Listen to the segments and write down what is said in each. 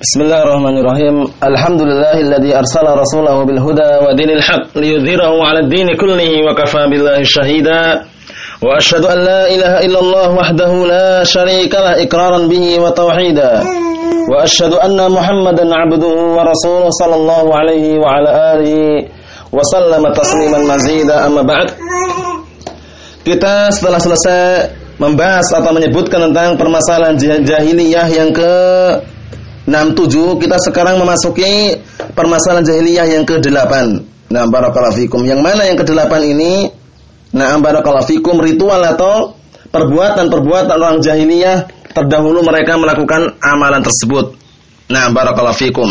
Bismillahirrahmanirrahim. Alhamdulillahilladzi arsala rasulahu bil huda wa dinil haq liyudhhirahu 'ala ad-din kullihi wa kafa billahi shahida. Wa asyhadu an la ilaha illallah wahdahu la syarika lah bihi wa tauhida. Wa asyhadu anna Muhammadan 'abduhu wa rasuluhu wa alihi wa sallama tasliman mazida amma ba'd. Kita setelah selesai membahas atau menyebutkan tentang permasalahan jahiliyah yang ke 67 kita sekarang memasuki permasalahan jahiliyah yang ke-8. Nah, barakallahu fikum. Yang mana yang ke-8 ini? Nah, barakallahu fikum ritual atau perbuatan-perbuatan orang jahiliyah terdahulu mereka melakukan amalan tersebut. Nah, barakallahu fikum.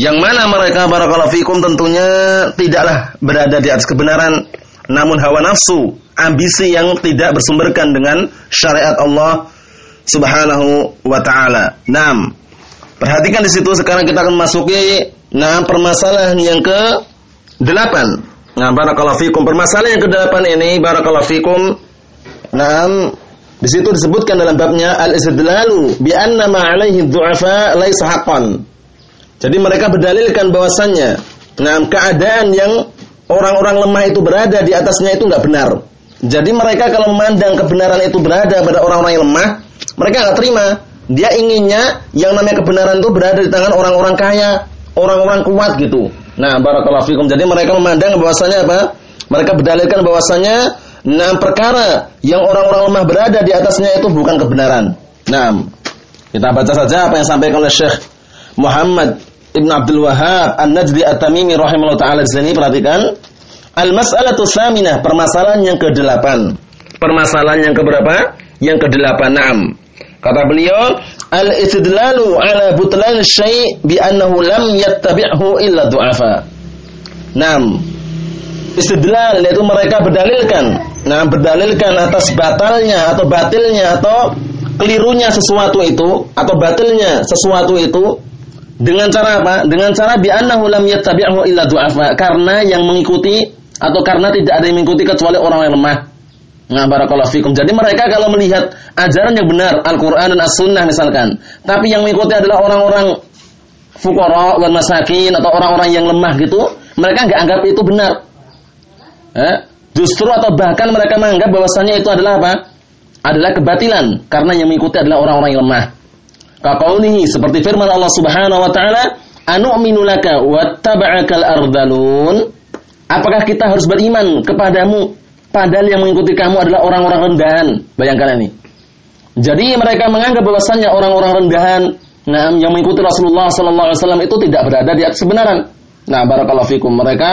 Yang mana mereka barakallahu fikum tentunya tidaklah berada di atas kebenaran, namun hawa nafsu, ambisi yang tidak bersumberkan dengan syariat Allah Subhanahu wa taala. Naam. Perhatikan di situ sekarang kita akan masuki nah permasalahan yang ke delapan. Nah, barakallahu fikum. Permasalahan yang ke-8 ini barakallahu fikum. Nah, di situ disebutkan dalam babnya al-istidlalu bi anna ma 'alaihi dhu'afa laisa haqqan. Jadi mereka berdalilkan bahwasannya nah keadaan yang orang-orang lemah itu berada di atasnya itu enggak benar. Jadi mereka kalau memandang kebenaran itu berada pada orang-orang yang lemah, mereka enggak terima. Dia inginnya yang namanya kebenaran itu berada di tangan orang-orang kaya, orang-orang kuat gitu. Nah, barakallahu fikum. Jadi mereka memandang bahwasanya apa? Mereka berdalilkan bahwasanya nah perkara yang orang-orang lemah berada di atasnya itu bukan kebenaran. Nah, kita baca saja apa yang disampaikan oleh Syekh Muhammad Ibn Abdul Wahab An-Najdi At-Tamimi rahimahullah taala perhatikan Al-mas'alatu tsaminah, permasalahan yang ke-8. Permasalahan yang keberapa? Yang ke-8. Naam. Kata beliau, al-istidlalu ala butlan syai' bi annahu lam yattabi'hu illa du'afa. Naam. Istidlal yaitu mereka berdalilkan, nah berdalilkan atas batalnya atau batilnya atau kelirunya sesuatu itu atau batilnya sesuatu itu dengan cara apa? Dengan cara bi annahu lam yattabi'hu illa du'afa, karena yang mengikuti atau karena tidak ada yang mengikuti kecuali orang yang lemah. Nah, barakallahu fikum. Jadi mereka kalau melihat ajaran yang benar, Al-Qur'an dan As-Sunnah misalkan, tapi yang mengikuti adalah orang-orang fuqara wal masakin atau orang-orang yang lemah gitu, mereka nggak anggap itu benar. Eh? Justru atau bahkan mereka menganggap bahwasanya itu adalah apa? Adalah kebatilan karena yang mengikuti adalah orang-orang yang lemah. Kaqaulihi seperti firman Allah Subhanahu wa taala, "Anu'minu laka wattaba'akal ardalun?" Apakah kita harus beriman kepadamu Padahal yang mengikuti kamu adalah orang-orang rendahan. Bayangkan ini. Jadi mereka menganggap bahwasannya orang-orang rendahan, nah, yang mengikuti Rasulullah Wasallam itu tidak berada di atas kebenaran. Nah, barakallahu fikum. Mereka,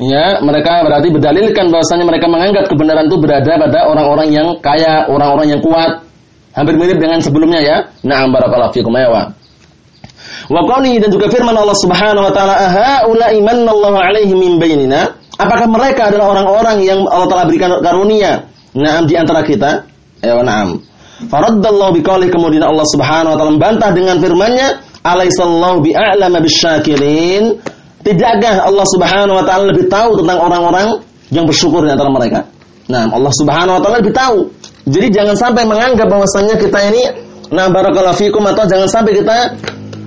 ya, mereka berarti berdalilkan bahwasannya mereka menganggap kebenaran itu berada pada orang-orang yang kaya, orang-orang yang kuat. Hampir mirip dengan sebelumnya ya. Nah, barakallahu fikum. Ya, wa. Dan juga firman Allah Subhanahu wa taala, "Aha ula imanallahu alaihi min bainina." Apakah mereka adalah orang-orang yang Allah telah berikan karunia? Naam di antara kita? Ya na'am. Faraddallahu biqauli kemudian Allah Subhanahu wa taala membantah dengan firman-Nya, "Alaisallahu bi'a'lama bisyakirin?" Tidakkah Allah Subhanahu wa taala lebih tahu tentang orang-orang yang bersyukur di antara mereka? Nah, Allah Subhanahu wa taala lebih tahu. Jadi jangan sampai menganggap bahwasanya kita ini nah barakallahu fikum atau jangan sampai kita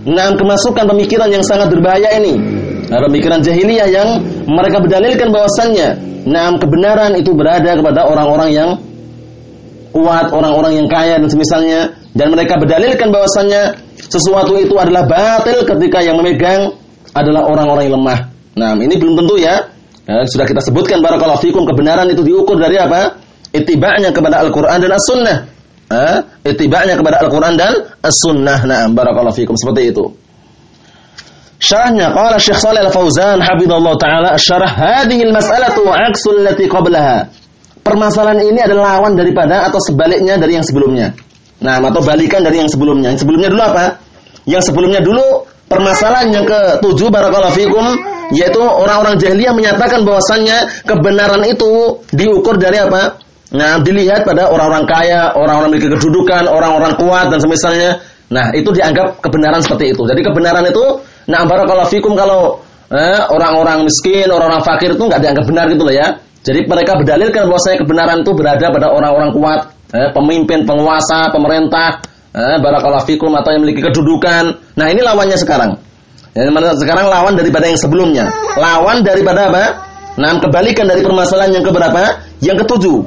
nah kemasukan pemikiran yang sangat berbahaya ini. Nah, pemikiran jahiliyah yang mereka berdalilkan bahwasannya nah kebenaran itu berada kepada orang-orang yang kuat, orang-orang yang kaya dan semisalnya dan mereka berdalilkan bahwasannya sesuatu itu adalah batil ketika yang memegang adalah orang-orang yang lemah. Nah, ini belum tentu ya. ya sudah kita sebutkan barakallahu fikum kebenaran itu diukur dari apa? Itibanya kepada Al-Qur'an dan As-Sunnah. Eh, itibanya kepada Al-Qur'an dan As-Sunnah. Nah, barakallahu fikum seperti itu. Syarahnya qala Syekh Shalih Al-Fauzan hafizallahu taala syarah hadhihi al-mas'alatu 'aksul lati qablaha. Permasalahan ini adalah lawan daripada atau sebaliknya dari yang sebelumnya. Nah, atau balikan dari yang sebelumnya. Yang sebelumnya dulu apa? Yang sebelumnya dulu permasalahan yang ke-7 barakallahu fikum yaitu orang-orang jahiliyah menyatakan bahwasannya kebenaran itu diukur dari apa? Nah, dilihat pada orang-orang kaya, orang-orang memiliki kedudukan, orang-orang kuat dan semisalnya. Nah, itu dianggap kebenaran seperti itu. Jadi kebenaran itu Nah, barakallahu fikum kalau eh, orang-orang miskin, orang-orang fakir itu nggak dianggap benar gitu loh ya. Jadi mereka berdalilkan bahwa saya kebenaran itu berada pada orang-orang kuat, eh, pemimpin, penguasa, pemerintah, eh, barakallahu fikum atau yang memiliki kedudukan. Nah, ini lawannya sekarang. Yang sekarang lawan daripada yang sebelumnya. Lawan daripada apa? Nah, kebalikan dari permasalahan yang keberapa? Yang ketujuh.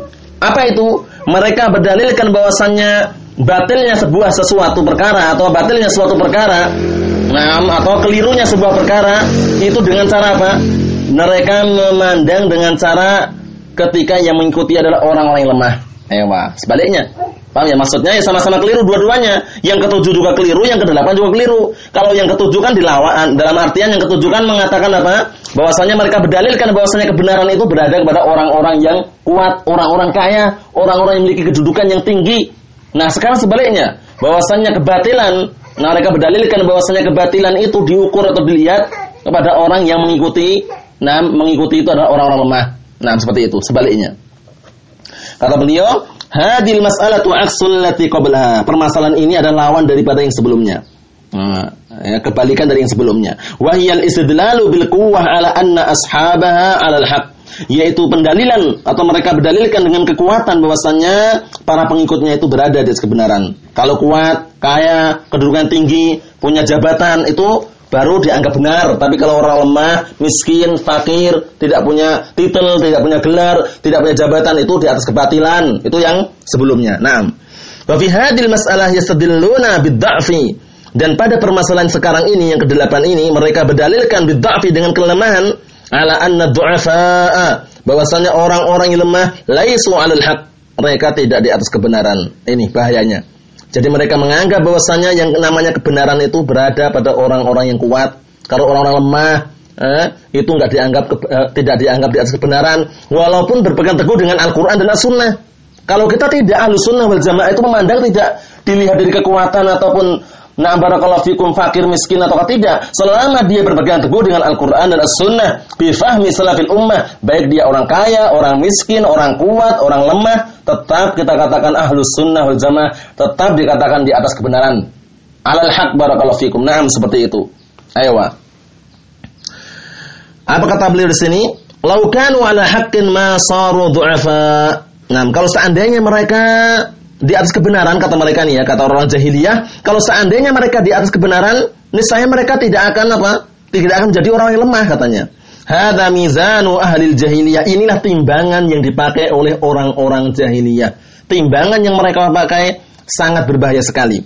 Apa itu? Mereka berdalilkan bahwasannya batilnya sebuah sesuatu perkara atau batilnya suatu perkara, nah, atau kelirunya sebuah perkara itu dengan cara apa? Mereka memandang dengan cara ketika yang mengikuti adalah orang-orang yang lemah. Ewa, sebaliknya. Paham ya? Maksudnya ya sama-sama keliru dua-duanya. Yang ketujuh juga keliru, yang kedelapan juga keliru. Kalau yang ketujuh kan dilawan, dalam artian yang ketujuh kan mengatakan apa? Bahwasanya mereka berdalilkan bahwasanya kebenaran itu berada kepada orang-orang yang kuat, orang-orang kaya, orang-orang yang memiliki kedudukan yang tinggi. Nah, sekarang sebaliknya, bahwasanya kebatilan, nah mereka berdalilkan bahwasanya kebatilan itu diukur atau dilihat kepada orang yang mengikuti, nah mengikuti itu adalah orang-orang lemah. Nah, seperti itu, sebaliknya. Kata beliau, Hadil mas'alatu aksul lati qablaha. Permasalahan ini adalah lawan daripada yang sebelumnya. Nah, ya, kebalikan dari yang sebelumnya. Wahyal istidlalu bil quwwah ala anna ashabaha ala. Yaitu pendalilan atau mereka berdalilkan dengan kekuatan bahwasanya para pengikutnya itu berada di atas kebenaran. Kalau kuat, kaya, kedudukan tinggi, punya jabatan itu baru dianggap benar. Tapi kalau orang lemah, miskin, fakir, tidak punya titel, tidak punya gelar, tidak punya jabatan itu di atas kebatilan. Itu yang sebelumnya. Nah, wa fi hadil mas'alah yastadilluna bid-dha'fi. Dan pada permasalahan sekarang ini yang kedelapan ini mereka berdalilkan bid-dha'fi dengan kelemahan ala anna du'afa'a bahwasanya orang-orang yang lemah laisu 'alal haq. Mereka tidak di atas kebenaran. Ini bahayanya. Jadi mereka menganggap bahwasanya yang namanya kebenaran itu berada pada orang-orang yang kuat. Kalau orang-orang lemah, eh, itu nggak dianggap eh, tidak dianggap di atas kebenaran, walaupun berpegang teguh dengan Al-Quran dan As-Sunnah. Kalau kita tidak ahlu sunnah wal jamaah itu memandang tidak dilihat dari kekuatan ataupun Nah barakallahu fikum fakir miskin atau tidak Selama dia berpegang teguh dengan Al-Quran dan As-Sunnah Bifahmi salafil ummah Baik dia orang kaya, orang miskin, orang kuat, orang lemah Tetap kita katakan ahlus sunnah wal jamaah Tetap dikatakan di atas kebenaran. Alal haq barakallahu fikum. Nah seperti itu. Ayo Apa kata beliau di sini? Laukanu ala haqqin ma saru du'afa. Nah, kalau seandainya mereka di atas kebenaran kata mereka nih ya kata orang jahiliyah. Kalau seandainya mereka di atas kebenaran niscaya mereka tidak akan apa? Tidak akan menjadi orang yang lemah katanya. Hada mizanu ahli jahiliyah. Inilah timbangan yang dipakai oleh orang-orang jahiliyah. Timbangan yang mereka pakai sangat berbahaya sekali.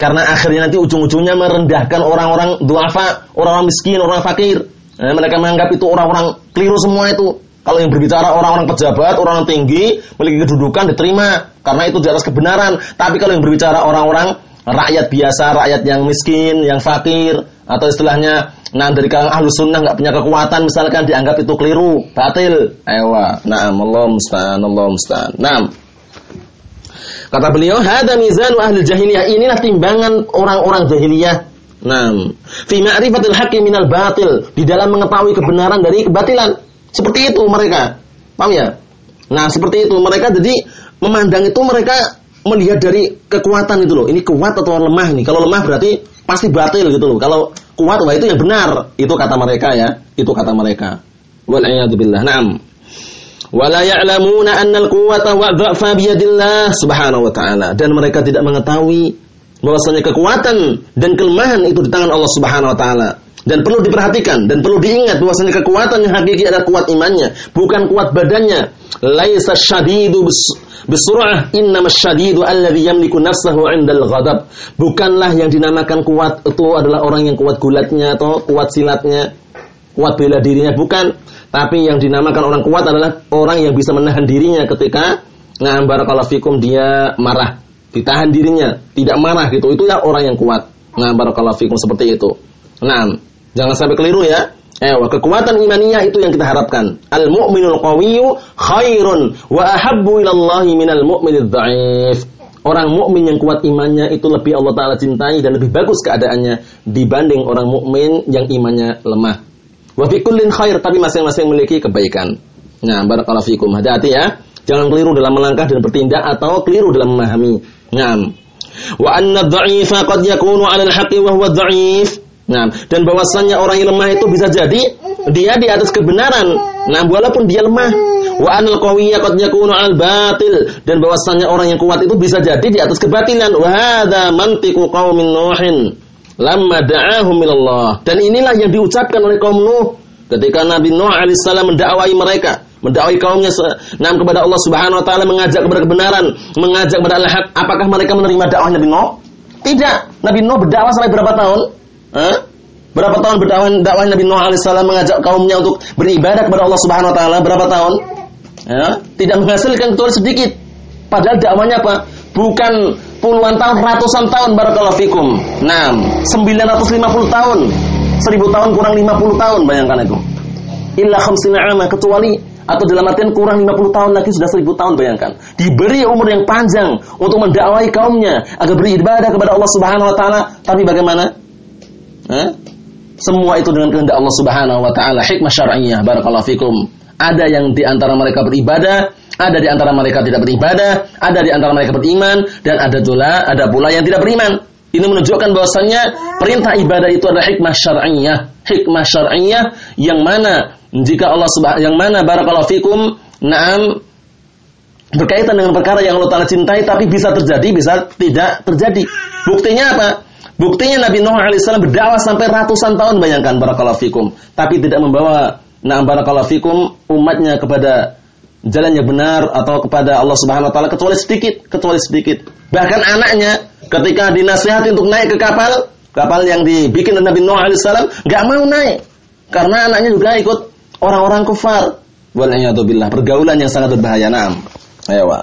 Karena akhirnya nanti ujung-ujungnya merendahkan orang-orang duafa orang-orang miskin orang fakir. Nah, mereka menganggap itu orang-orang keliru semua itu kalau yang berbicara orang-orang pejabat, orang tinggi, memiliki kedudukan diterima karena itu di atas kebenaran. Tapi kalau yang berbicara orang-orang rakyat biasa, rakyat yang miskin, yang fakir, atau istilahnya nah dari kalangan ahlu sunnah nggak punya kekuatan misalkan dianggap itu keliru, batil. Ewa, nah Allah musta'an, Allah musta'an. Nah, kata beliau, hada mizan ahli jahiliyah. Inilah timbangan orang-orang jahiliyah. Nah, fi ma'rifatil haqqi minal batil, di dalam mengetahui kebenaran dari kebatilan. Seperti itu mereka. Paham ya? Nah, seperti itu mereka jadi memandang itu mereka melihat dari kekuatan itu loh. Ini kuat atau lemah nih. Kalau lemah berarti pasti batil gitu loh. Kalau kuat wah itu yang benar. Itu kata mereka ya. Itu kata mereka. Wal billah. Naam. Wala ya'lamuna anna al-quwwata wa dha'fa biyadillah subhanahu wa ta'ala. Dan mereka tidak mengetahui bahwasanya kekuatan dan kelemahan itu di tangan Allah Subhanahu wa taala. Dan perlu diperhatikan dan perlu diingat bahwasanya kekuatan yang hakiki adalah kuat imannya, bukan kuat badannya. Laisa syadidu bisur'ah, innamas syadidu alladhi yamliku nafsahu 'indal ghadab. Bukanlah yang dinamakan kuat itu adalah orang yang kuat gulatnya atau kuat silatnya, kuat bela dirinya, bukan. Tapi yang dinamakan orang kuat adalah orang yang bisa menahan dirinya ketika ngambar kalau fikum dia marah, ditahan dirinya, tidak marah gitu. Itulah orang yang kuat. Ngambar kalau fikum seperti itu. Nah, Jangan sampai keliru ya. Eh, kekuatan imaniyah itu yang kita harapkan. Al mu'minul qawiyyu khairun wa ahabbu ila Allah minal mu'minidh dha'if. Orang mukmin yang kuat imannya itu lebih Allah taala cintai dan lebih bagus keadaannya dibanding orang mukmin yang imannya lemah. Wa fi kullin khair tapi masing-masing memiliki kebaikan. Nah, barakallahu fikum. Hati-hati ya. Jangan keliru dalam melangkah dan bertindak atau keliru dalam memahami. Nah, wa anna dha'ifa qad yakunu 'ala al-haqqi wa huwa dha'if. Nah, dan bahwasannya orang yang lemah itu bisa jadi dia di atas kebenaran. Nah, walaupun dia lemah, Wa anil yakunu al batil dan bahwasanya orang yang kuat itu bisa jadi di atas kebatilan. Wa hadza mantiqu qaumin Nuhin lamma da'ahum ilallah. Dan inilah yang diucapkan oleh kaum Nuh ketika Nabi Nuh alaihissalam mendakwai mereka mendakwai kaumnya nam kepada Allah Subhanahu wa taala mengajak kepada kebenaran, mengajak kepada al-haq. Apakah mereka menerima dakwah Nabi Nuh? Tidak. Nabi Nuh berdakwah sampai berapa tahun? Hah? Berapa tahun berdakwah dakwah Nabi Nuh alaihissalam mengajak kaumnya untuk beribadah kepada Allah Subhanahu wa taala? Berapa tahun? Ya, tidak menghasilkan kecuali sedikit. Padahal dakwanya apa? Bukan puluhan tahun, ratusan tahun barakallahu fikum. 6, 950 tahun. 1000 tahun kurang 50 tahun bayangkan itu. Illa khamsina ama kecuali atau dalam artian kurang 50 tahun lagi sudah 1000 tahun bayangkan. Diberi umur yang panjang untuk mendakwai kaumnya agar beribadah kepada Allah Subhanahu wa taala, tapi bagaimana? Hah? Semua itu dengan kehendak Allah Subhanahu wa taala, hikmah syar'iyyah. Barakallahu fikum. Ada yang di antara mereka beribadah, ada di antara mereka tidak beribadah, ada di antara mereka beriman dan ada pula ada pula yang tidak beriman. Ini menunjukkan bahwasannya perintah ibadah itu adalah hikmah syar'iyyah, hikmah syar'iyyah yang mana jika Allah Subhanahu yang mana barakallahu fikum, na'am berkaitan dengan perkara yang Allah Taala cintai tapi bisa terjadi, bisa tidak terjadi. Buktinya apa? Buktinya Nabi Nuh alaihissalam berdakwah sampai ratusan tahun bayangkan barakallahu fikum, tapi tidak membawa na'am barakallahu fikum umatnya kepada jalan yang benar atau kepada Allah Subhanahu wa taala kecuali sedikit, kecuali sedikit. Bahkan anaknya ketika dinasihati untuk naik ke kapal, kapal yang dibikin oleh Nabi Nuh alaihissalam, nggak mau naik karena anaknya juga ikut orang-orang kufar. Wal'iyadzubillah. Pergaulan yang sangat berbahaya. Naam. Ayo, Pak.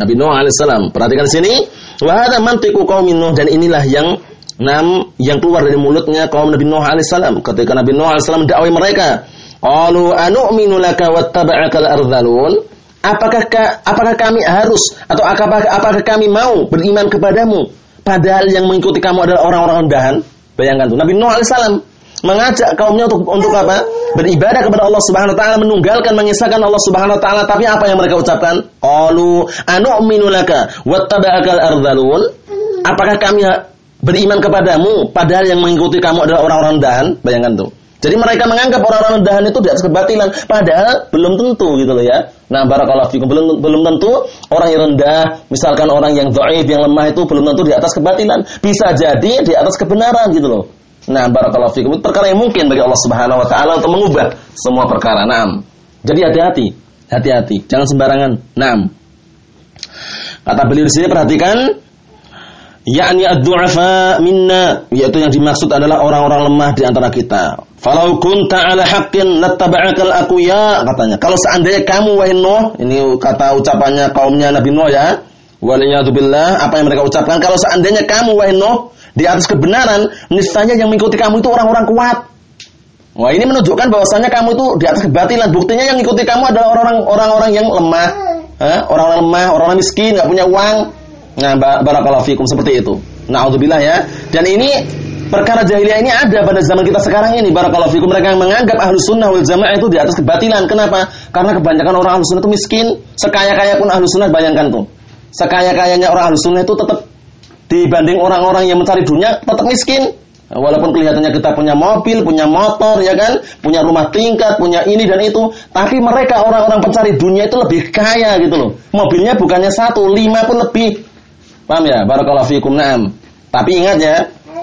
Nabi Nuh alaihissalam. Perhatikan sini. Wa hadza mantiqu qaumin Nuh dan inilah yang enam yang keluar dari mulutnya kaum Nabi Nuh alaihissalam ketika Nabi Nuh alaihissalam dakwah mereka. Qalu anu'minu laka wattaba'akal ardhalun? Apakah apakah kami harus atau apakah apakah kami mau beriman kepadamu padahal yang mengikuti kamu adalah orang-orang rendahan? Bayangkan tuh Nabi Nuh alaihissalam mengajak kaumnya untuk untuk apa? Beribadah kepada Allah Subhanahu wa taala, menunggalkan mengisahkan Allah Subhanahu wa taala, tapi apa yang mereka ucapkan? Qalu anu'minu laka wattaba'akal ardhalun? Apakah kami beriman kepadamu padahal yang mengikuti kamu adalah orang-orang dahan? Bayangkan tuh. Jadi mereka menganggap orang-orang rendahan itu di atas kebatilan, padahal belum tentu gitu loh ya. Nah, barakallahu fikum belum belum tentu orang yang rendah, misalkan orang yang dhaif, yang lemah itu belum tentu di atas kebatilan. Bisa jadi di atas kebenaran gitu loh. Nah, barakallahu fikum. Perkara yang mungkin bagi Allah Subhanahu wa taala untuk mengubah semua perkara. Naam. Jadi hati-hati. Hati-hati, jangan sembarangan. Naam. Kata beliau di sini perhatikan yakni ad-du'afa minna yaitu yang dimaksud adalah orang-orang lemah di antara kita. Falau kunta ala haqqin lattaba'akal aqwiya katanya. Kalau seandainya kamu wahai Nuh, ini kata ucapannya kaumnya Nabi Nuh ya. Waliyadzubillah, apa yang mereka ucapkan kalau seandainya kamu wahai Nuh di atas kebenaran, niscaya yang mengikuti kamu itu orang-orang kuat. Wah, ini menunjukkan bahwasanya kamu itu di atas kebatilan. Buktinya yang mengikuti kamu adalah orang-orang orang-orang yang lemah, orang-orang lemah, orang-orang miskin, nggak punya uang. Nah, barakallahu fikum seperti itu. Nauzubillah ya. Dan ini perkara jahiliyah ini ada pada zaman kita sekarang ini barakallahu fikum mereka yang menganggap ahlu sunnah wal jamaah itu di atas kebatilan kenapa karena kebanyakan orang ahlu sunnah itu miskin sekaya-kaya pun ahlu sunnah bayangkan tuh sekaya-kayanya orang ahlu sunnah itu tetap dibanding orang-orang yang mencari dunia tetap miskin. Walaupun kelihatannya kita punya mobil, punya motor, ya kan, punya rumah tingkat, punya ini dan itu, tapi mereka orang-orang pencari dunia itu lebih kaya gitu loh. Mobilnya bukannya satu, lima pun lebih. Paham ya? Barakallahu fikum na'am. Tapi ingat ya,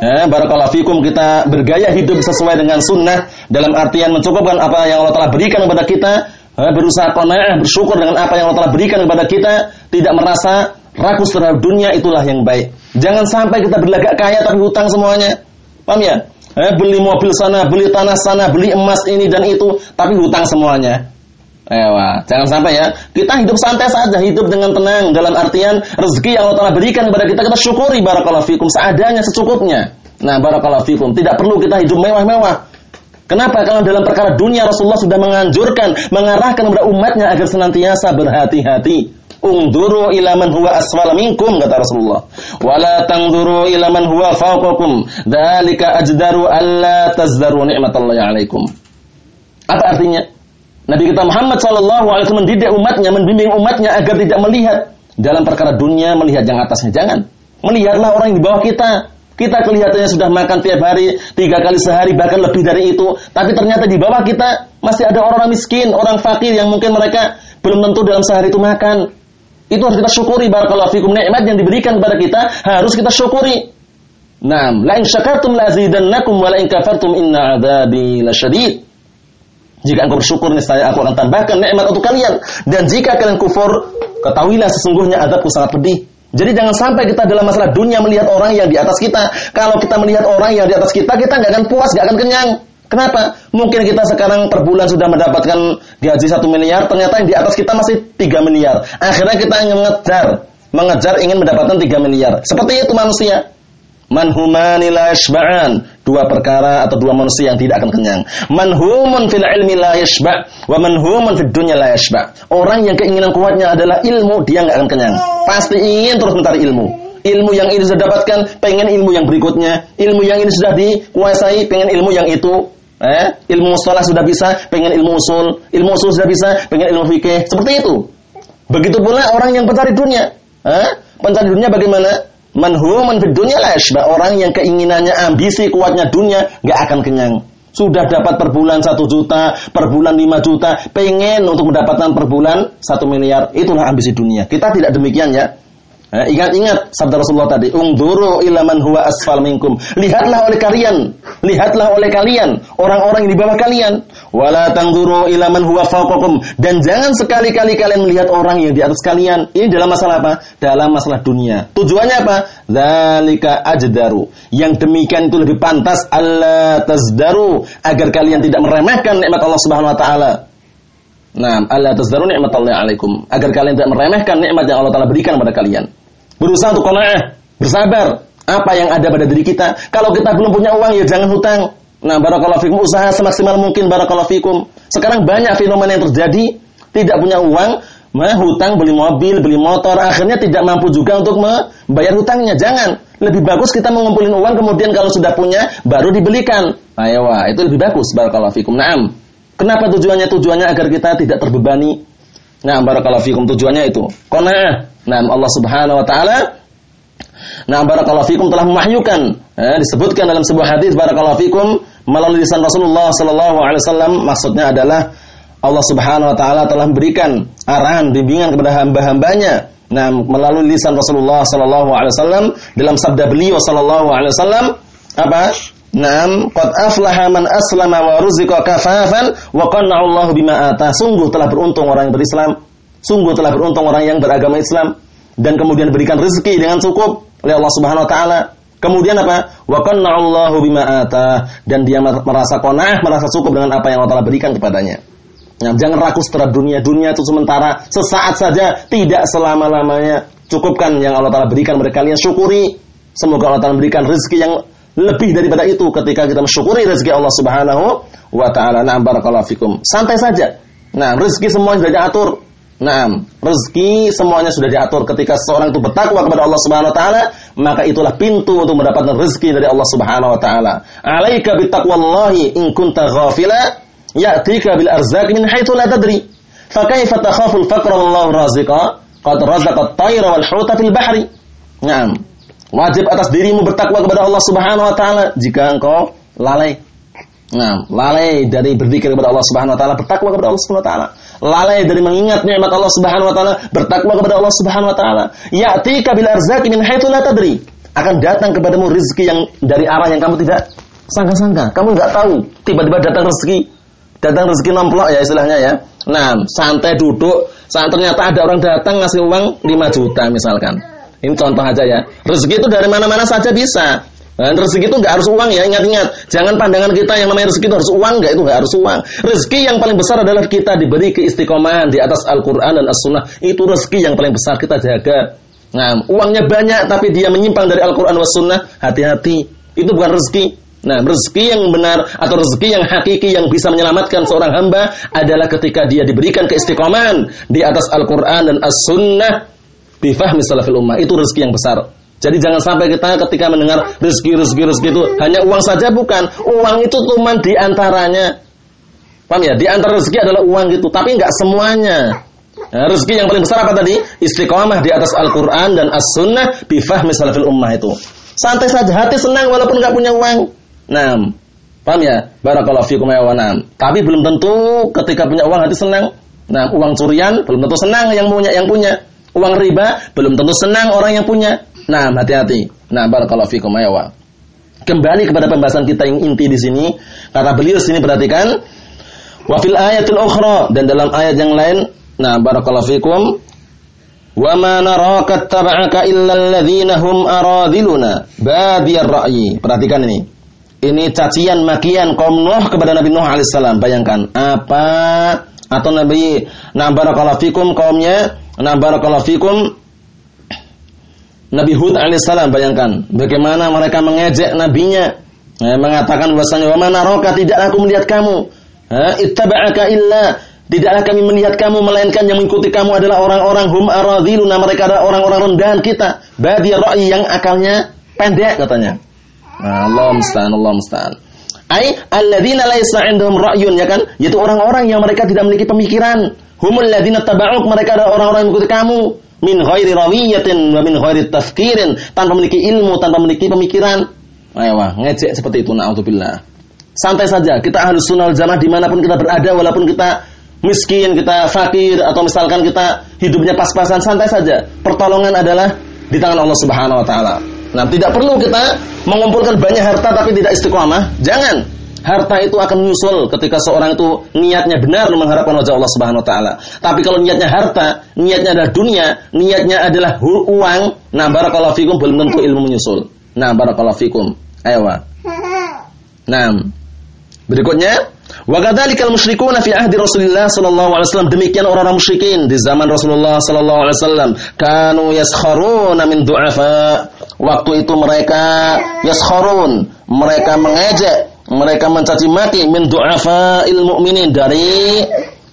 ya barakallahu fikum kita bergaya hidup sesuai dengan sunnah dalam artian mencukupkan apa yang Allah telah berikan kepada kita, berusaha qanaah, bersyukur dengan apa yang Allah telah berikan kepada kita, tidak merasa rakus terhadap dunia itulah yang baik. Jangan sampai kita berlagak kaya tapi hutang semuanya. Paham ya? Eh, beli mobil sana, beli tanah sana, beli emas ini dan itu, tapi hutang semuanya. Ewa, jangan sampai ya. Kita hidup santai saja, hidup dengan tenang dalam artian rezeki yang Allah telah berikan kepada kita kita syukuri barakallahu fikum seadanya secukupnya. Nah, barakallahu fikum, tidak perlu kita hidup mewah-mewah. Kenapa? Karena dalam perkara dunia Rasulullah sudah menganjurkan, mengarahkan kepada umatnya agar senantiasa berhati-hati. Ungduru ila man huwa asfala minkum kata Rasulullah. Wala tangduru ila man huwa fawqakum. Dzalika ajdaru alla tazdaru ni'matallahi alaikum. Apa artinya? Nabi kita Muhammad sallallahu alaihi wasallam mendidik umatnya, membimbing umatnya agar tidak melihat dalam perkara dunia melihat yang atasnya. Jangan. Melihatlah orang yang di bawah kita. Kita kelihatannya sudah makan tiap hari, tiga kali sehari, bahkan lebih dari itu. Tapi ternyata di bawah kita masih ada orang miskin, orang fakir yang mungkin mereka Belum tentu dalam sehari itu makan. Itu harus kita syukuri barakallahu fikum nikmat yang diberikan kepada kita harus kita syukuri. Naam, la in syakartum la azidannakum wa la kafartum inna adzabi lasyadid. Jika engkau bersyukur niscaya aku akan tambahkan nikmat untuk kalian dan jika kalian kufur ketahuilah sesungguhnya adabku sangat pedih. Jadi jangan sampai kita dalam masalah dunia melihat orang yang di atas kita. Kalau kita melihat orang yang di atas kita, kita nggak akan puas, nggak akan kenyang. Kenapa? Mungkin kita sekarang per bulan sudah mendapatkan gaji satu miliar, ternyata yang di atas kita masih 3 miliar. Akhirnya kita ingin mengejar, mengejar ingin mendapatkan 3 miliar. Seperti itu manusia. La yashba'an. Dua perkara atau dua manusia yang tidak akan kenyang. Manhumun fil ilmi la yashba' wa manhumun fil dunya la yashba'. Orang yang keinginan kuatnya adalah ilmu, dia nggak akan kenyang. Pasti ingin terus mencari ilmu. Ilmu yang ini sudah dapatkan, pengen ilmu yang berikutnya. Ilmu yang ini sudah dikuasai, pengen ilmu yang itu. Eh, ilmu mustalah sudah bisa, pengen ilmu usul, ilmu usul sudah bisa, pengen ilmu fikih. Seperti itu. Begitu pula orang yang pencari dunia. Eh, pencari dunia bagaimana? Manhuman dunia lah Orang yang keinginannya ambisi kuatnya dunia nggak akan kenyang. Sudah dapat per bulan satu juta, per bulan lima juta, pengen untuk mendapatkan per bulan satu miliar. Itulah ambisi dunia. Kita tidak demikian ya. Eh, ingat-ingat sabda Rasulullah tadi, "Ungduru ila man huwa asfal minkum." Lihatlah oleh kalian, lihatlah oleh kalian orang-orang yang di bawah kalian. Wala tangduru ila man huwa fawqakum. Dan jangan sekali-kali kalian melihat orang yang di atas kalian. Ini dalam masalah apa? Dalam masalah dunia. Tujuannya apa? Dzalika ajdaru. Yang demikian itu lebih pantas Allah tazdaru agar kalian tidak meremehkan nikmat Allah Subhanahu wa taala. Nah, Allah tazdaru Allah alaikum agar kalian tidak meremehkan nikmat yang Allah Taala berikan kepada kalian berusaha untuk qanaah, bersabar. Apa yang ada pada diri kita. Kalau kita belum punya uang ya jangan hutang. Nah, barakallahu fikum usaha semaksimal mungkin barakallahu fikum. Sekarang banyak fenomena yang terjadi, tidak punya uang, mah hutang beli mobil, beli motor, akhirnya tidak mampu juga untuk membayar hutangnya. Jangan. Lebih bagus kita mengumpulin uang kemudian kalau sudah punya baru dibelikan. Ayo, itu lebih bagus barakallahu fikum. Naam. Kenapa tujuannya? Tujuannya agar kita tidak terbebani. Nah, barakallahu fikum tujuannya itu. Qanaah. Nah, Allah Subhanahu wa taala. Nah, barakallahu fikum telah memahyukan eh, disebutkan dalam sebuah hadis barakallahu fikum melalui lisan Rasulullah sallallahu alaihi wasallam. Maksudnya adalah Allah Subhanahu wa taala telah memberikan arahan bimbingan kepada hamba-hambanya. Nah melalui lisan Rasulullah sallallahu alaihi wasallam dalam sabda beliau sallallahu alaihi wasallam apa? Naam, qad aflaha man aslama wa ruziqa kafafan wa qanna'a Allah bima ata. Sungguh telah beruntung orang yang berislam Sungguh telah beruntung orang yang beragama Islam dan kemudian berikan rezeki dengan cukup oleh Allah Subhanahu wa taala. Kemudian apa? Wa Allahu bima ata dan dia merasa qanaah, merasa cukup dengan apa yang Allah Taala berikan kepadanya. Nah, jangan rakus terhadap dunia. Dunia itu sementara, sesaat saja, tidak selama-lamanya. Cukupkan yang Allah Taala berikan kepada kalian, syukuri. Semoga Allah Taala berikan rezeki yang lebih daripada itu ketika kita mensyukuri rezeki Allah Subhanahu wa taala. Nah, barakallahu fikum. Santai saja. Nah, rezeki semua sudah diatur. Nah, rezeki semuanya sudah diatur ketika seorang itu bertakwa kepada Allah Subhanahu wa taala, maka itulah pintu untuk mendapatkan rezeki dari Allah Subhanahu wa taala. Alaika bittaqwallahi in kunta ghafila ya'tika bil arzaq min haitsu la tadri. Fa kaifa takhafu al-faqra wallahu raziqa? Qad razaqa at-tayra wal huta fil bahri. Naam. Wajib atas dirimu bertakwa kepada Allah Subhanahu wa taala jika engkau lalai. Nah, lalai dari berzikir kepada Allah Subhanahu wa taala, bertakwa kepada Allah Subhanahu wa taala lalai dari mengingat nikmat Allah Subhanahu wa taala, bertakwa kepada Allah Subhanahu wa taala. Ya'tika bil arzaqi min haitsu la tadri. Akan datang kepadamu rezeki yang dari arah yang kamu tidak sangka-sangka. Kamu nggak tahu, tiba-tiba datang rezeki. Datang rezeki nomplok ya istilahnya ya. Nah, santai duduk, saat ternyata ada orang datang ngasih uang 5 juta misalkan. Ini contoh aja ya. Rezeki itu dari mana-mana saja bisa. Dan rezeki itu nggak harus uang ya, ingat-ingat. Jangan pandangan kita yang namanya rezeki itu harus uang, nggak itu nggak harus uang. Rezeki yang paling besar adalah kita diberi keistiqomahan di atas Al-Quran dan As-Sunnah. Itu rezeki yang paling besar kita jaga. Nah, uangnya banyak tapi dia menyimpang dari Al-Quran dan Sunnah, hati-hati. Itu bukan rezeki. Nah, rezeki yang benar atau rezeki yang hakiki yang bisa menyelamatkan seorang hamba adalah ketika dia diberikan keistiqomahan di atas Al-Quran dan As-Sunnah bifahmi salafil ummah. Itu rezeki yang besar. Jadi jangan sampai kita ketika mendengar rezeki rezeki rezeki itu hanya uang saja bukan. Uang itu cuma di antaranya. Paham ya? Di antara rezeki adalah uang gitu, tapi nggak semuanya. Nah, rezeki yang paling besar apa tadi? Istiqomah di atas Al-Qur'an dan As-Sunnah bi fahmi salafil ummah itu. Santai saja, hati senang walaupun nggak punya uang. Nah, paham ya? Barakallahu fikum ya wa Tapi belum tentu ketika punya uang hati senang. Nah, uang curian belum tentu senang yang punya yang punya. Uang riba belum tentu senang orang yang punya. Nah, hati-hati. Nah, barakallahu fikum ayawa. Kembali kepada pembahasan kita yang inti di sini, kata beliau sini perhatikan wa fil ayatil ukhra dan dalam ayat yang lain, nah barakallahu fikum wa ma naraka tab'aka illa alladhina hum aradiluna badiyar ra'yi. Perhatikan ini. Ini cacian makian kaum Nuh kepada Nabi Nuh alaihissalam. Bayangkan apa atau Nabi nah barakallahu fikum kaumnya nah barakallahu fikum Nabi Hud alaihissalam bayangkan bagaimana mereka mengejek nabinya. Eh, mengatakan bahwasanya wa mana roka tidak aku melihat kamu. Eh, ittaba'aka illa. Tidaklah kami melihat kamu melainkan yang mengikuti kamu adalah orang-orang hum aradhiluna mereka adalah orang-orang rendahan kita. Badi ra'i yang akalnya pendek katanya. Nah, Allah musta'an Allah musta'an. Ai alladzina laisa indahum ra'yun ya kan? Yaitu orang-orang yang mereka tidak memiliki pemikiran. Humul ladzina taba'uk mereka adalah orang-orang yang mengikuti kamu min ghairi rawiyatin wa min ghairi tafkirin tanpa memiliki ilmu, tanpa memiliki pemikiran. Ayo wah, ngecek seperti itu naudzubillah. Santai saja, kita ahlus sunnah jamaah di mana pun kita berada walaupun kita miskin, kita fakir atau misalkan kita hidupnya pas-pasan santai saja. Pertolongan adalah di tangan Allah Subhanahu wa taala. Nah, tidak perlu kita mengumpulkan banyak harta tapi tidak istiqomah. Jangan. Harta itu akan menyusul ketika seorang itu niatnya benar mengharapkan wajah Allah Subhanahu wa taala. Tapi kalau niatnya harta, niatnya adalah dunia, niatnya adalah uang, nah barakallahu fikum belum tentu ilmu menyusul. Nah, barakallahu fikum. Ayo. Nah, berikutnya Wa kadzalikal musyrikuuna fi ahdi Rasulillah sallallahu alaihi wasallam demikian orang-orang musyrikin di zaman Rasulullah sallallahu alaihi wasallam kanu yaskharuna min du'afa waktu itu mereka yaskharun mereka mengejek mereka mencaci maki min du'afa il mu'minin dari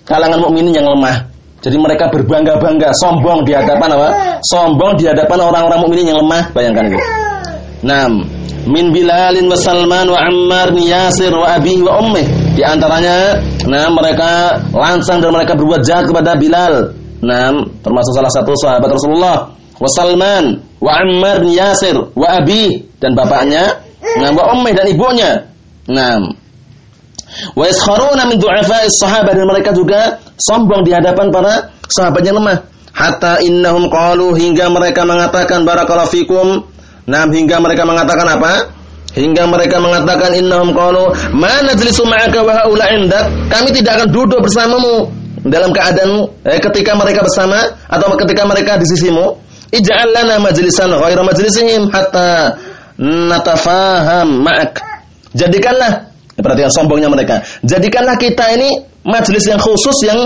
kalangan mukminin yang lemah jadi mereka berbangga-bangga sombong di hadapan apa sombong di hadapan orang-orang mukminin yang lemah bayangkan itu Naam min Bilalin wa Salman wa Ammar bin Yasir wa Abi wa Ummih di antaranya, nah mereka langsung dan mereka berbuat jahat kepada Bilal. Nah, termasuk salah satu sahabat Rasulullah. Wa Salman, wa Ammar bin Yasir, wa Abi dan bapaknya, nah wa Ummih dan ibunya. Nah, wa yaskharuna min du'afa'is sahabat dan mereka juga sombong di hadapan para sahabat yang lemah. Hatta innahum qalu hingga mereka mengatakan barakallahu fikum. Nah, hingga mereka mengatakan apa? Hingga mereka mengatakan innahum qalu ma najlisu ma'aka wa haula indak. Kami tidak akan duduk bersamamu dalam keadaan eh, ketika mereka bersama atau ketika mereka di sisimu. Ij'al lana majlisan ghaira majlisihim hatta natafaham ma'ak. Jadikanlah perhatikan sombongnya mereka. Jadikanlah kita ini majelis yang khusus yang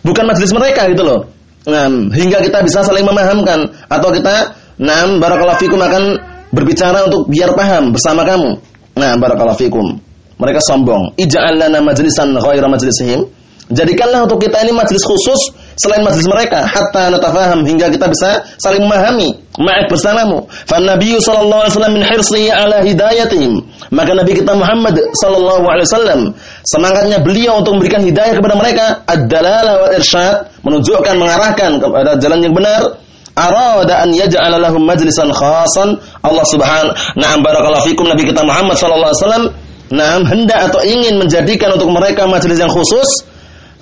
bukan majelis mereka gitu loh. Nah, hingga kita bisa saling memahamkan atau kita nah barakallahu fikum akan berbicara untuk biar paham bersama kamu. Nah, barakallahu fikum. Mereka sombong. Ija'al lana majlisan ghaira majlisihim. Jadikanlah untuk kita ini majlis khusus selain majlis mereka hatta natafaham hingga kita bisa saling memahami ma'ak bersamamu. Fa Nabi sallallahu alaihi wasallam min hirsihi ala hidayatihim. Maka Nabi kita Muhammad sallallahu alaihi wasallam semangatnya beliau untuk memberikan hidayah kepada mereka ad-dalalah wal irsyad, menunjukkan mengarahkan kepada jalan yang benar arada an yaj'ala lahum majlisan khasan Allah Subhanahu na'am barakallahu fikum Nabi kita Muhammad sallallahu alaihi wasallam na'am hendak atau ingin menjadikan untuk mereka majelis yang khusus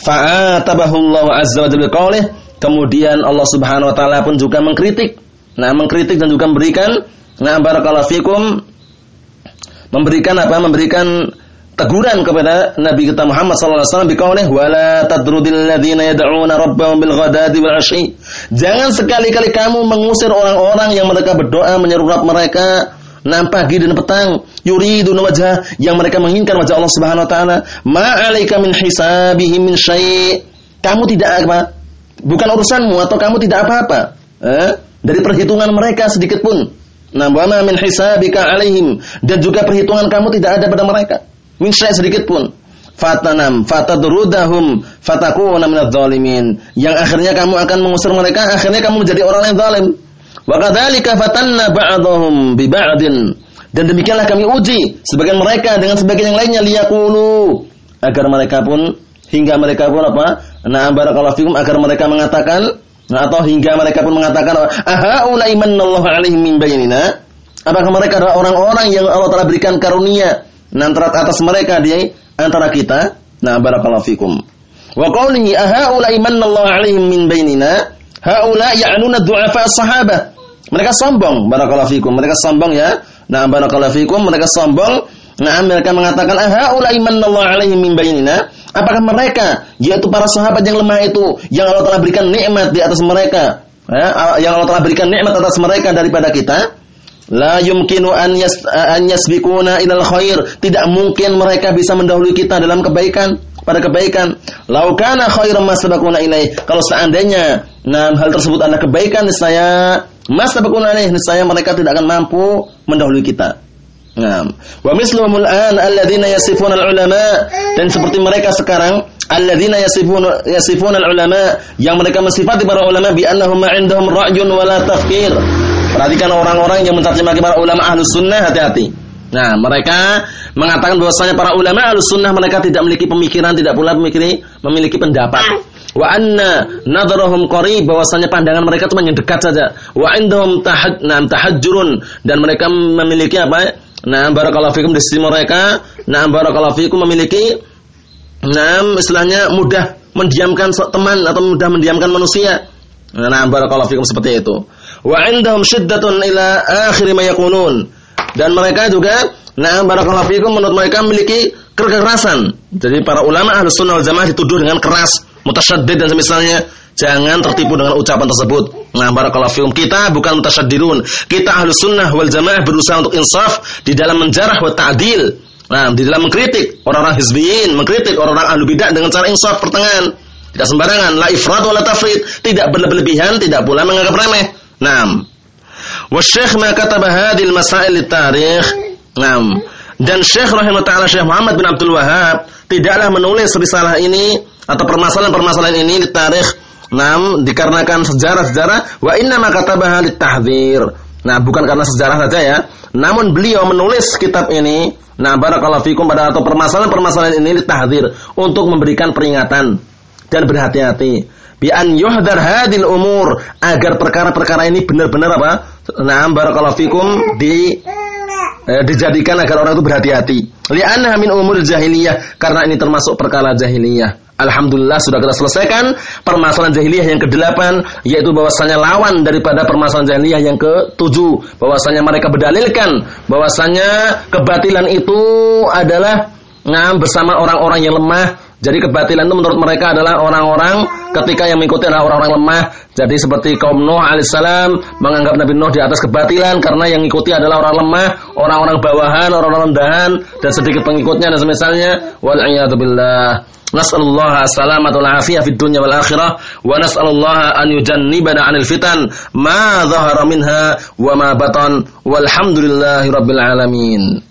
fa'atabahu Allah azza wa jalla kemudian Allah Subhanahu wa taala pun juga mengkritik. Nah mengkritik dan juga memberikan na'am barakallahu fikum memberikan apa? Memberikan teguran kepada Nabi kita Muhammad sallallahu alaihi wasallam biqaulih wala tadrudil ladzina yad'una rabbahum bil ghadati wal. Jangan sekali-kali kamu mengusir orang-orang yang mereka berdoa menyeru Rabb mereka nam pagi dan petang yuridu wajah yang mereka menginginkan wajah Allah Subhanahu wa taala. Ma min hisabihim min syai'. Kamu tidak apa? Bukan urusanmu atau kamu tidak apa-apa. Eh? Dari perhitungan mereka sedikit pun. Nah, wa min hisabika alaihim dan juga perhitungan kamu tidak ada pada mereka min sedikit pun fatanam fatadrudahum fatakuna dhalimin yang akhirnya kamu akan mengusir mereka akhirnya kamu menjadi orang yang zalim wa kadzalika fatanna ba'dahum bi ba'din dan demikianlah kami uji sebagian mereka dengan sebagian yang lainnya liyaqulu agar mereka pun hingga mereka pun apa nah barakallahu fikum agar mereka mengatakan nah, atau hingga mereka pun mengatakan aha ulai manallahu alaihim min bainina apakah mereka adalah orang-orang yang Allah telah berikan karunia antara atas mereka di antara kita. Nah, barakallahu fikum. Wa qawlihi ahaula imanallahu alaihim min bainina haula ya'nuna du'afa sahabah. Mereka sombong barakallahu fikum. Mereka sombong ya. Nah barakallahu fikum mereka sombong. Nah mereka mengatakan ahaula imanallahu alaihim min bainina. Apakah mereka yaitu para sahabat yang lemah itu yang Allah telah berikan nikmat di atas mereka ya, yang Allah telah berikan nikmat atas mereka daripada kita La yumkinu an, yas, an yasbikuna ilal khair. Tidak mungkin mereka bisa mendahului kita dalam kebaikan pada kebaikan. Laukana khairan masabakuna ilaih. Kalau seandainya nah hal tersebut adalah kebaikan niscaya masabakuna ilaih niscaya mereka tidak akan mampu mendahului kita. Nah, wa mislumul an alladzina yasifuna al-ulama dan seperti mereka sekarang alladzina yasifuna yasifuna al-ulama yang mereka mensifati para ulama bi annahum indahum ra'yun wala tafkir Perhatikan orang-orang yang mencaci maki para ulama ahlu sunnah hati-hati. Nah, mereka mengatakan bahwasanya para ulama ahlu sunnah mereka tidak memiliki pemikiran, tidak pula memiliki, memiliki pendapat. Wa anna nadharahum qarib bahwasanya pandangan mereka itu hanya dekat saja. Wa indahum tahad tahajjurun dan mereka memiliki apa? Nah, barakallahu fikum di sisi mereka, nah barakallahu fikum memiliki nah istilahnya mudah mendiamkan teman atau mudah mendiamkan manusia. Nah, barakallahu fikum seperti itu wa indahum syiddatun ila akhir ma yaqulun. Dan mereka juga nah barakallahu fikum menurut mereka memiliki kekerasan. Jadi para ulama Ahlus Sunnah wal Jamaah dituduh dengan keras, mutasyaddid dan semisalnya. Jangan tertipu dengan ucapan tersebut. Nah, barakallahu fikum. Kita bukan mutasyaddidun. Kita Ahlus Sunnah wal Jamaah berusaha untuk insaf di dalam menjarah wa ta'dil. Nah, di dalam mengkritik orang-orang hizbiyin, mengkritik orang-orang ahlu bidah dengan cara insaf pertengahan. Tidak sembarangan, la ifrat wala tafrid, tidak berlebihan, tidak pula menganggap remeh. Naam. Wa Syekh ma kataba hadhil masail tarikh. Naam. Dan Syekh rahimahullah taala Syekh Muhammad bin Abdul Wahab tidaklah menulis risalah ini atau permasalahan-permasalahan ini di tarikh Naam dikarenakan sejarah-sejarah wa inna ma katabaha litahdzir. Nah, bukan karena sejarah saja ya. Namun beliau menulis kitab ini Nah, barakallahu fikum pada atau permasalahan-permasalahan ini litahdzir untuk memberikan peringatan dan berhati-hati bi an yuhdar hadil umur agar perkara-perkara ini benar-benar apa? Nah, barakallahu fikum di eh, dijadikan agar orang itu berhati-hati. Li'annaha min umur jahiliyah karena ini termasuk perkara jahiliyah. Alhamdulillah sudah kita selesaikan permasalahan jahiliyah yang ke-8 yaitu bahwasanya lawan daripada permasalahan jahiliyah yang ke-7 bahwasanya mereka berdalilkan bahwasanya kebatilan itu adalah nah, bersama orang-orang yang lemah jadi kebatilan itu menurut mereka adalah orang-orang ketika yang mengikuti adalah orang-orang lemah. Jadi seperti kaum Nuh alaihissalam menganggap Nabi Nuh di atas kebatilan karena yang mengikuti adalah orang lemah, orang-orang bawahan, orang-orang rendahan dan sedikit pengikutnya dan semisalnya. Wal billah. Nas'alullah salamatul afiyah fid dunya wal akhirah wa nas'alullah an yujannibana 'anil fitan ma dhahara minha wa ma batan walhamdulillahi rabbil alamin.